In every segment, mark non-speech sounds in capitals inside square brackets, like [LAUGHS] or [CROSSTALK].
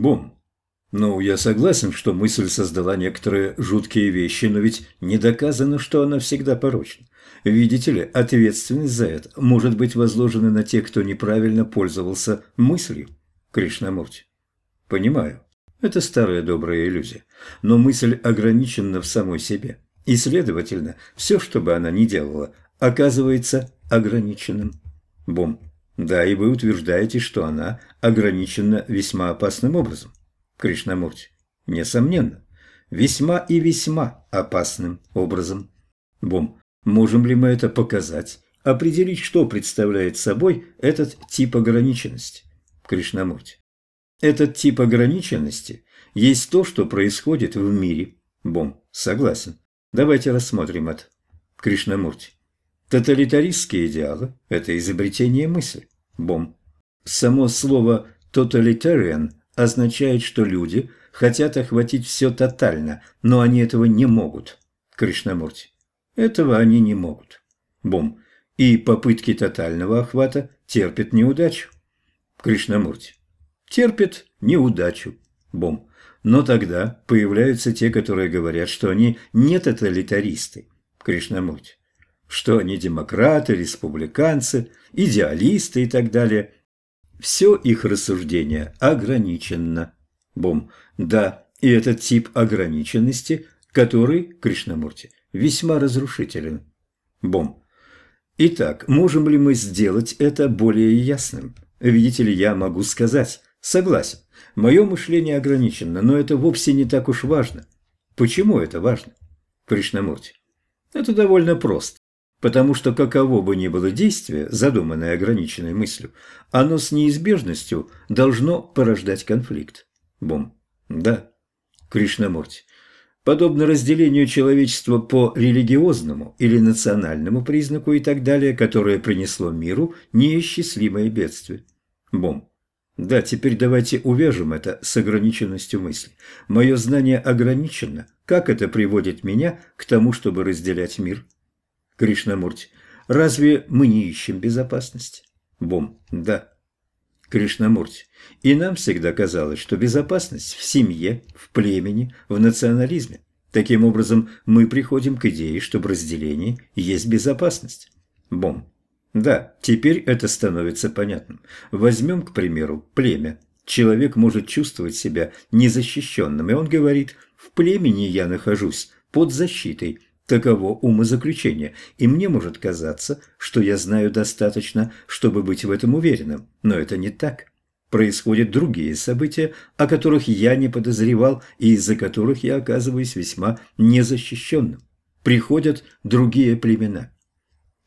Бум. Ну, я согласен, что мысль создала некоторые жуткие вещи, но ведь не доказано, что она всегда порочна. Видите ли, ответственность за это может быть возложена на тех, кто неправильно пользовался мыслью. Кришнамурти. Понимаю. Это старая добрая иллюзия. Но мысль ограничена в самой себе. И, следовательно, все, что бы она ни делала, оказывается ограниченным. Бом. Да, и вы утверждаете, что она ограничена весьма опасным образом. Кришнамурти. Несомненно. Весьма и весьма опасным образом. Бом. Можем ли мы это показать? Определить, что представляет собой этот тип ограниченности? Кришнамурти. Этот тип ограниченности есть то, что происходит в мире. Бом. Согласен. Давайте рассмотрим это. Кришнамурти. Тоталитаристские идеалы – это изобретение мысли. Бом. Само слово «totalitarian» означает, что люди хотят охватить все тотально, но они этого не могут. Кришнамурти. Этого они не могут. Бом. И попытки тотального охвата терпят неудачу. Кришнамурти. Терпят неудачу. Бом. Но тогда появляются те, которые говорят, что они не тоталитаристы. Кришнамурти. Что они демократы, республиканцы, идеалисты и так далее. Все их рассуждение ограничено. Бом. Да, и этот тип ограниченности, который, Кришнамурти, весьма разрушителен. Бом. Итак, можем ли мы сделать это более ясным? Видите ли, я могу сказать, согласен, мое мышление ограничено, но это вовсе не так уж важно. Почему это важно? Кришнамурти. Это довольно просто. Потому что каково бы ни было действие, задуманное ограниченной мыслью, оно с неизбежностью должно порождать конфликт. Бом. Да. Кришнамурти. Подобно разделению человечества по религиозному или национальному признаку и так далее, которое принесло миру неисчислимое бедствие. Бом. Да, теперь давайте увяжем это с ограниченностью мысли. Мое знание ограничено. Как это приводит меня к тому, чтобы разделять мир? Кришнамурти. Разве мы не ищем безопасности? Бом. Да. Кришнамурти. И нам всегда казалось, что безопасность в семье, в племени, в национализме. Таким образом, мы приходим к идее, что в разделении есть безопасность. Бом. Да, теперь это становится понятным. Возьмем, к примеру, племя. Человек может чувствовать себя незащищенным, и он говорит «в племени я нахожусь под защитой», Таково умозаключение, и мне может казаться, что я знаю достаточно, чтобы быть в этом уверенным, но это не так. Происходят другие события, о которых я не подозревал и из-за которых я оказываюсь весьма незащищенным. Приходят другие племена.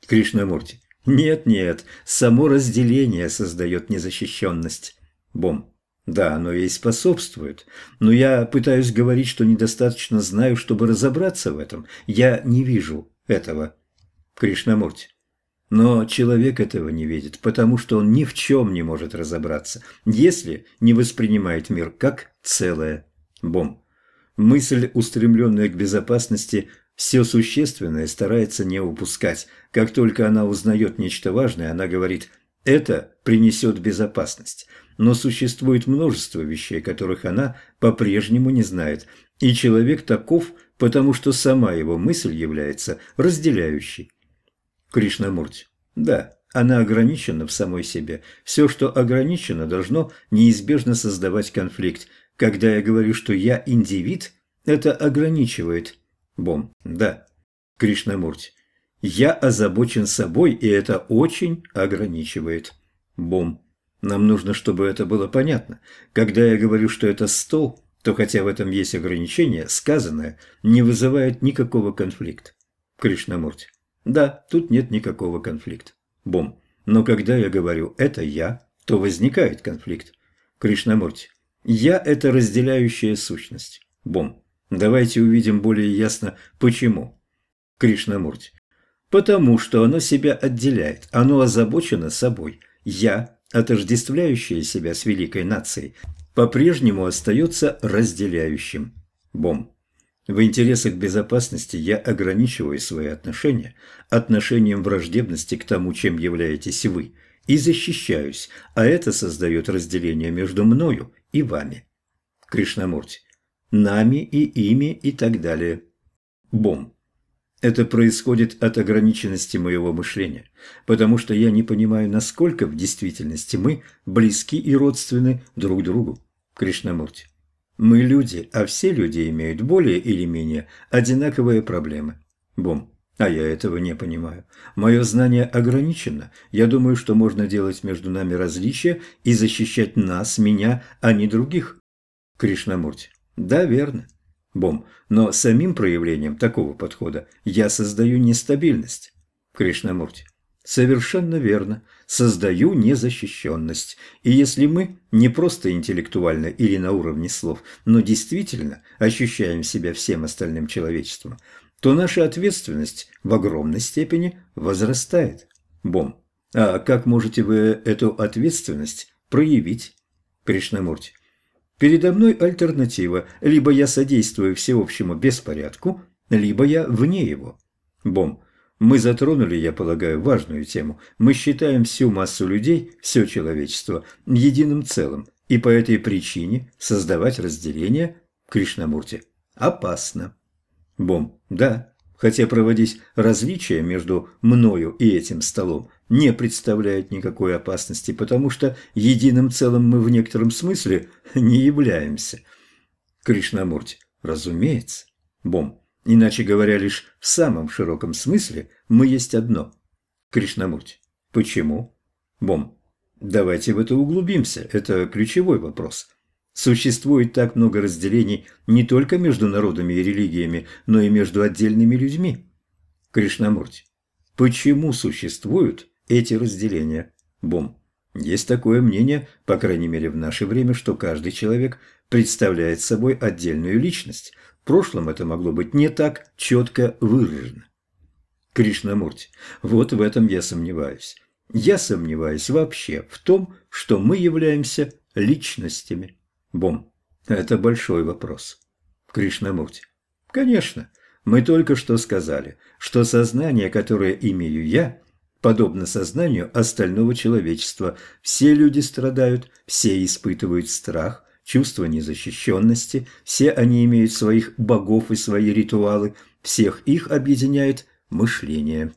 Кришнамурти. Нет-нет, само разделение создает незащищенность. Бом. Да, оно ей способствует. Но я пытаюсь говорить, что недостаточно знаю, чтобы разобраться в этом. Я не вижу этого. Кришнамурти. Но человек этого не видит, потому что он ни в чем не может разобраться, если не воспринимает мир как целое. Бом. Мысль, устремленная к безопасности, все существенное старается не упускать. Как только она узнает нечто важное, она говорит «это принесет безопасность» но существует множество вещей, которых она по-прежнему не знает, и человек таков, потому что сама его мысль является разделяющей. Кришнамурти. Да, она ограничена в самой себе. Все, что ограничено, должно неизбежно создавать конфликт. Когда я говорю, что я индивид, это ограничивает. Бом. Да. Кришнамурти. Я озабочен собой, и это очень ограничивает. Бом. Нам нужно, чтобы это было понятно. Когда я говорю, что это стол, то хотя в этом есть ограничения, сказанное не вызывает никакого конфликта. Кришнамурти. Да, тут нет никакого конфликта. Бом. Но когда я говорю «это я», то возникает конфликт. Кришнамурти. Я – это разделяющая сущность. Бом. Давайте увидим более ясно, почему. Кришнамурти. Потому что оно себя отделяет, оно озабочено собой. Я отождествляющее себя с великой нацией, по-прежнему остается разделяющим. Бом. В интересах безопасности я ограничиваю свои отношения отношением враждебности к тому, чем являетесь вы, и защищаюсь, а это создает разделение между мною и вами. Кришнамурти. Нами и ими и так далее. Бом. Это происходит от ограниченности моего мышления, потому что я не понимаю, насколько в действительности мы близки и родственны друг другу. Кришнамурти. Мы люди, а все люди имеют более или менее одинаковые проблемы. Бом. А я этого не понимаю. Мое знание ограничено. Я думаю, что можно делать между нами различия и защищать нас, меня, а не других. Кришнамурти. Да, верно. Бом, но самим проявлением такого подхода я создаю нестабильность. Кришнамурти. Совершенно верно. Создаю незащищенность. И если мы не просто интеллектуально или на уровне слов, но действительно ощущаем себя всем остальным человечеством, то наша ответственность в огромной степени возрастает. Бом. А как можете вы эту ответственность проявить? Кришнамурти. Передо мной альтернатива. Либо я содействую всеобщему беспорядку, либо я вне его. Бом. Мы затронули, я полагаю, важную тему. Мы считаем всю массу людей, все человечество, единым целым. И по этой причине создавать разделение Кришнамурти опасно. Бом. Да. Хотя проводить различия между мною и этим столом не представляет никакой опасности, потому что единым целым мы в некотором смысле [LAUGHS] не являемся. Кришнамурти, разумеется. Бом. Иначе говоря, лишь в самом широком смысле мы есть одно. Кришнамурти. Почему? Бом. Давайте в это углубимся. Это ключевой вопрос. Существует так много разделений не только между народами и религиями, но и между отдельными людьми. Кришнамурти. Почему существуют эти разделения. Бом. Есть такое мнение, по крайней мере в наше время, что каждый человек представляет собой отдельную личность. В прошлом это могло быть не так четко выражено. Кришнамурти, вот в этом я сомневаюсь. Я сомневаюсь вообще в том, что мы являемся личностями. Бом. Это большой вопрос. Кришнамурти. Конечно, мы только что сказали, что сознание, которое имею я, подобно сознанию остального человечества. Все люди страдают, все испытывают страх, чувство незащищенности, все они имеют своих богов и свои ритуалы, всех их объединяет мышление.